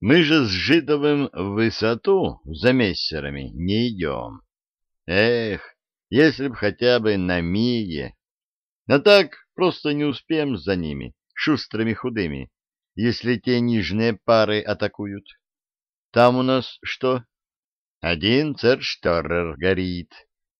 Мы же с Житовым в высоту за мессерами не идем. Эх, если б хотя бы на миге. А так просто не успеем за ними, шустрыми худыми, если те нижние пары атакуют. Там у нас что? Один цершторер горит,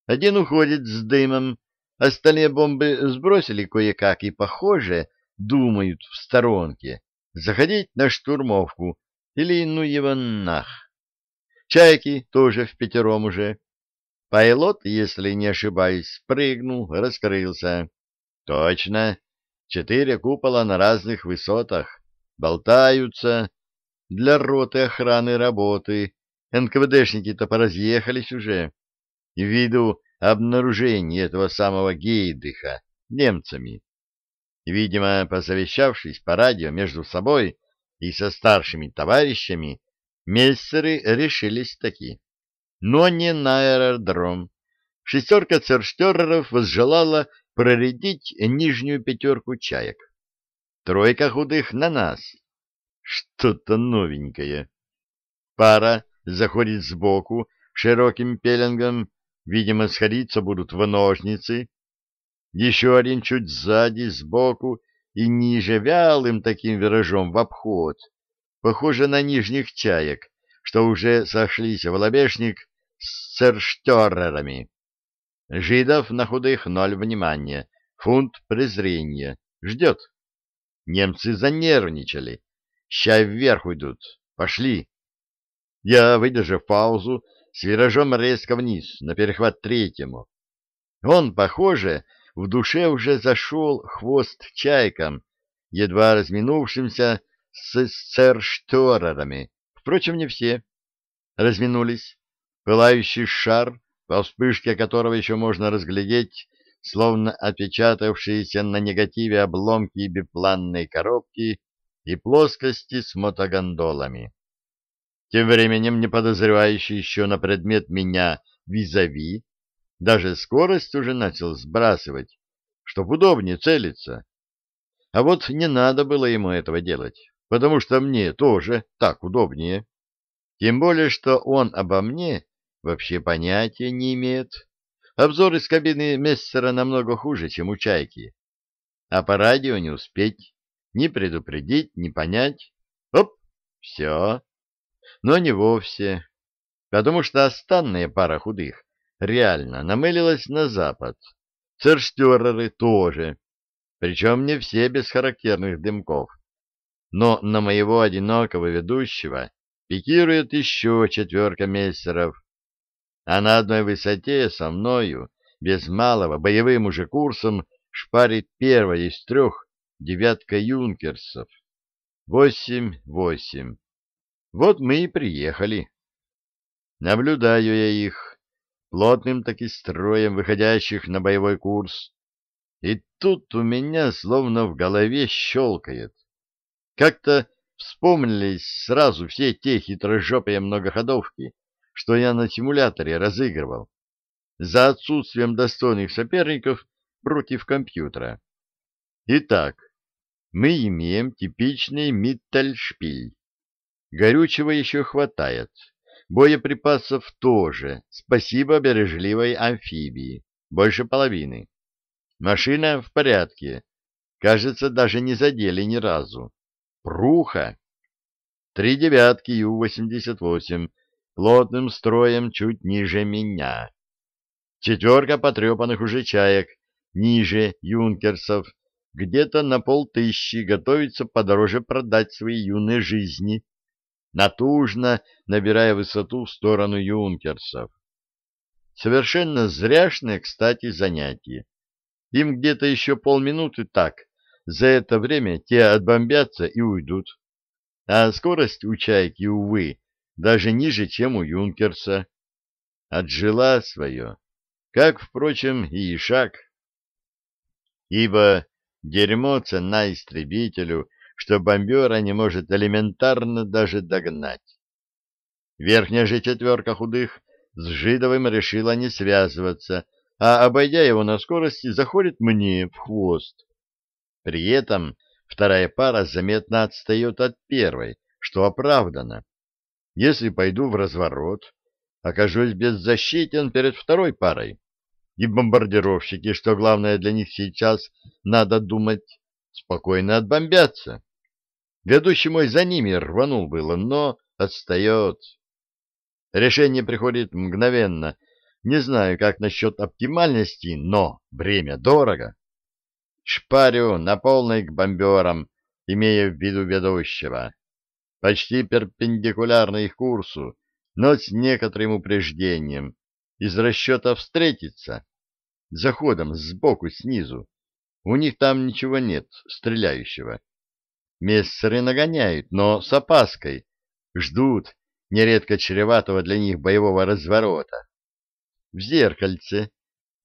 один уходит с дымом, остальные бомбы сбросили кое-как и, похоже, думают в сторонке заходить на штурмовку или ну его нах. Чайки тоже в пятером уже. Пайлот, если не ошибаюсь, прыгнул, раскрылся. Точно, четыре купола на разных высотах. Болтаются. Для роты охраны работы. НКВДшники-то поразъехались уже. Ввиду обнаружения этого самого Гейдыха немцами. Видимо, посовещавшись по радио между собой и со старшими товарищами, мессеры решились таки. Но не на аэродром. Шестерка церштереров возжелала проредить нижнюю пятерку чаек. Тройка худых на нас. Что-то новенькое. Пара заходит сбоку широким пеленгом, видимо, сходиться будут в ножницы, еще один чуть сзади, сбоку и ниже вялым таким виражом в обход, похоже на нижних чаек, что уже сошлись в лобешник с церштерерами. Жидов на худых ноль внимания, фунт презрения. Ждет. Немцы занервничали. Ща вверх уйдут. Пошли. Я, выдержав паузу, с виражом резко вниз, на перехват третьему. Он, похоже, в душе уже зашел хвост чайкам, едва разминувшимся с цершторерами. Впрочем, не все. Разминулись. Пылающий шар, по вспышке которого еще можно разглядеть, словно отпечатавшиеся на негативе обломки бипланной коробки и плоскости с мотогондолами. Тем временем, не подозревающий еще на предмет меня визави, даже скорость уже начал сбрасывать, чтоб удобнее целиться. А вот не надо было ему этого делать, потому что мне тоже так удобнее. Тем более, что он обо мне вообще понятия не имеет. Обзор из кабины Мессера намного хуже, чем у Чайки. А по радио не успеть, ни предупредить, ни понять. Оп, все. Но не вовсе, потому что останная пара худых реально намылилась на запад. Церштереры тоже, причем не все без характерных дымков. Но на моего одинокого ведущего пикирует еще четверка мессеров, а на одной высоте со мною, без малого, боевым уже курсом, шпарит первая из трех девятка юнкерсов. Восемь-восемь. Вот мы и приехали. Наблюдаю я их, плотным таки строем выходящих на боевой курс. И тут у меня словно в голове щелкает. Как-то вспомнились сразу все те хитрожопые многоходовки, что я на симуляторе разыгрывал, за отсутствием достойных соперников против компьютера. Итак, мы имеем типичный Миттельшпиль. Горючего еще хватает. Боеприпасов тоже. Спасибо бережливой амфибии. Больше половины. Машина в порядке. Кажется, даже не задели ни разу. Пруха. Три девятки Ю-88. Плотным строем чуть ниже меня. Четверка потрепанных уже чаек. Ниже юнкерсов. Где-то на полтыщи готовится подороже продать свои юные жизни натужно набирая высоту в сторону юнкерсов. Совершенно зряшное, кстати, занятие. Им где-то еще полминуты так. За это время те отбомбятся и уйдут. А скорость у «Чайки», увы, даже ниже, чем у «Юнкерса». Отжила свое, как, впрочем, и Ишак. Ибо дерьмо цена истребителю что бомбера не может элементарно даже догнать. Верхняя же четверка худых с Жидовым решила не связываться, а, обойдя его на скорости, заходит мне в хвост. При этом вторая пара заметно отстает от первой, что оправдано. Если пойду в разворот, окажусь беззащитен перед второй парой. И бомбардировщики, что главное для них сейчас, надо думать, спокойно отбомбятся. Ведущий мой за ними рванул было, но отстает. Решение приходит мгновенно. Не знаю, как насчет оптимальности, но время дорого. Шпарю на полной к бомберам, имея в виду ведущего. Почти перпендикулярно их курсу, но с некоторым упреждением, из расчета встретиться, заходом сбоку, снизу. У них там ничего нет стреляющего. Мессеры нагоняют, но с опаской, ждут нередко чреватого для них боевого разворота. В зеркальце.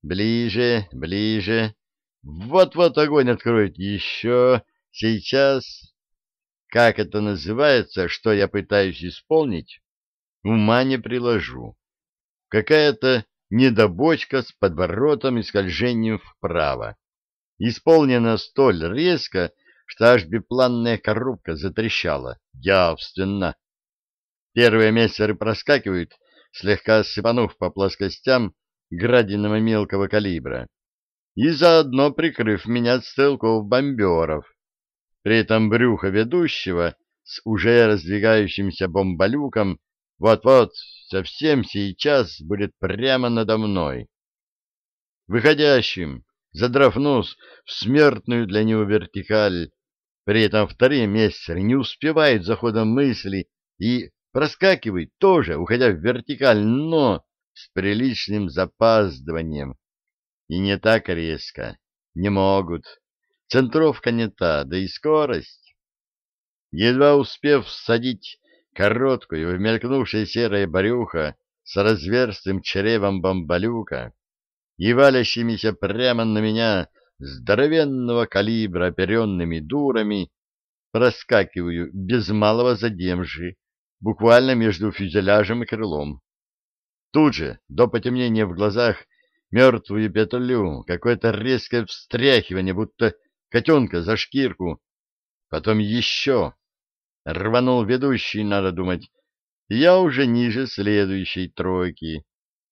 Ближе, ближе. Вот-вот огонь откроет еще. Сейчас. Как это называется, что я пытаюсь исполнить, ума не приложу. Какая-то недобочка с подворотом и скольжением вправо. Исполнена столь резко, что аж бипланная коробка затрещала. Явственно. Первые мессеры проскакивают, слегка сыпанув по плоскостям градинами мелкого калибра, и заодно прикрыв меня от стрелков бомберов. При этом брюхо ведущего с уже раздвигающимся бомболюком вот-вот, совсем сейчас будет прямо надо мной. Выходящим, задрав нос в смертную для него вертикаль, при этом вторые мессеры не успевают за ходом мысли и проскакивают тоже, уходя в вертикаль, но с приличным запаздыванием. И не так резко. Не могут. Центровка не та, да и скорость. Едва успев всадить короткую, вмелькнувшее серое брюхо с разверстым чревом бомбалюка и валящимися прямо на меня здоровенного калибра оперенными дурами, проскакиваю без малого задемжи, буквально между фюзеляжем и крылом. Тут же, до потемнения в глазах, мертвую петлю, какое-то резкое встряхивание, будто котенка за шкирку, потом еще. Рванул ведущий, надо думать, я уже ниже следующей тройки,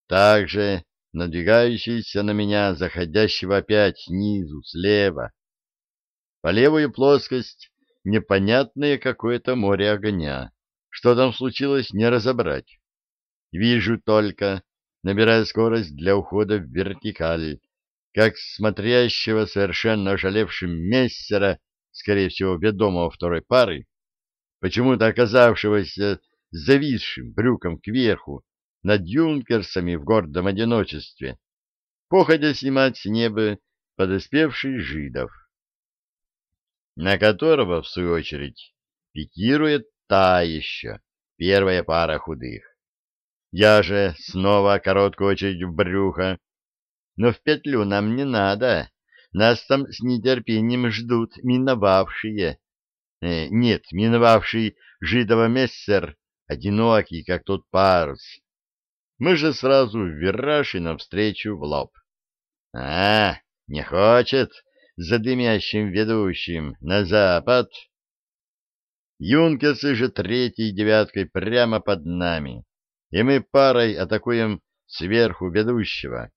также надвигающийся на меня, заходящего опять снизу, слева. По левую плоскость непонятное какое-то море огня. Что там случилось, не разобрать. Вижу только, набирая скорость для ухода в вертикаль, как смотрящего совершенно ожалевшим мессера, скорее всего, ведомого второй пары, почему-то оказавшегося зависшим брюком кверху, над юнкерсами в гордом одиночестве, походя снимать с неба подоспевший жидов, на которого, в свою очередь, пикирует та еще, первая пара худых. Я же снова короткую очередь в брюхо, но в петлю нам не надо, нас там с нетерпением ждут миновавшие. Э, нет, миновавший жидова мессер, одинокий, как тот парус, мы же сразу в вираж и навстречу в лоб. А, не хочет за дымящим ведущим на запад. Юнкерсы же третьей девяткой прямо под нами, и мы парой атакуем сверху ведущего.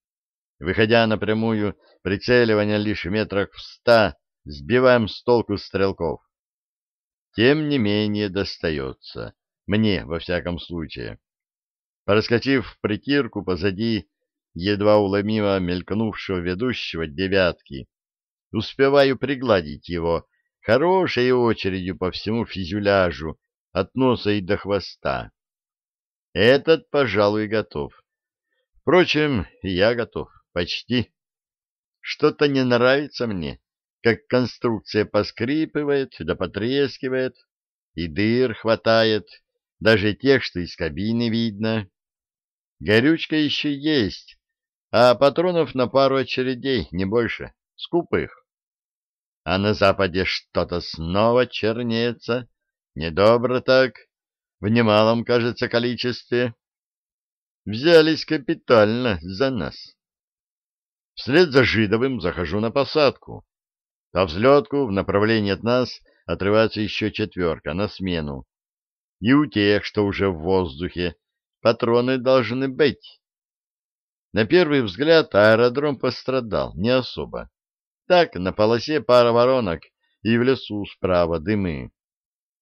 Выходя напрямую, прицеливание лишь метрах в ста, сбиваем с толку стрелков. Тем не менее достается, мне во всяком случае. Проскочив в притирку позади едва уломимо мелькнувшего ведущего девятки, успеваю пригладить его хорошей очередью по всему фюзеляжу от носа и до хвоста. Этот, пожалуй, готов. Впрочем, я готов. Почти. Что-то не нравится мне, как конструкция поскрипывает да потрескивает, и дыр хватает, даже тех, что из кабины видно. Горючка еще есть, а патронов на пару очередей, не больше, скупых. А на западе что-то снова чернеется, недобро так, в немалом, кажется, количестве. Взялись капитально за нас. Вслед за Жидовым захожу на посадку. По взлетку в направлении от нас отрывается еще четверка на смену. и у тех, что уже в воздухе, патроны должны быть. На первый взгляд аэродром пострадал не особо. Так, на полосе пара воронок и в лесу справа дымы.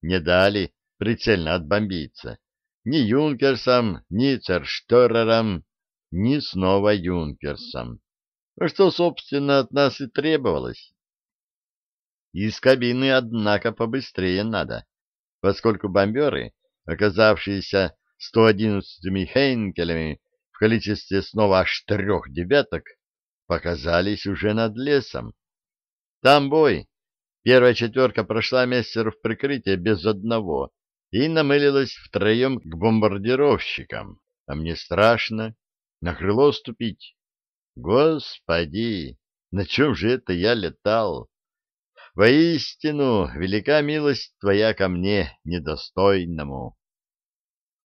Не дали прицельно отбомбиться. Ни юнкерсам, ни цершторерам, ни снова юнкерсам. Что, собственно, от нас и требовалось. Из кабины, однако, побыстрее надо, поскольку бомберы, оказавшиеся 111 Хейнкелями в количестве снова аж трех девяток, показались уже над лесом. Там бой. Первая четверка прошла мессер в прикрытие без одного и намылилась втроем к бомбардировщикам. А мне страшно на крыло ступить. Господи, на чем же это я летал? Воистину, велика милость твоя ко мне, недостойному.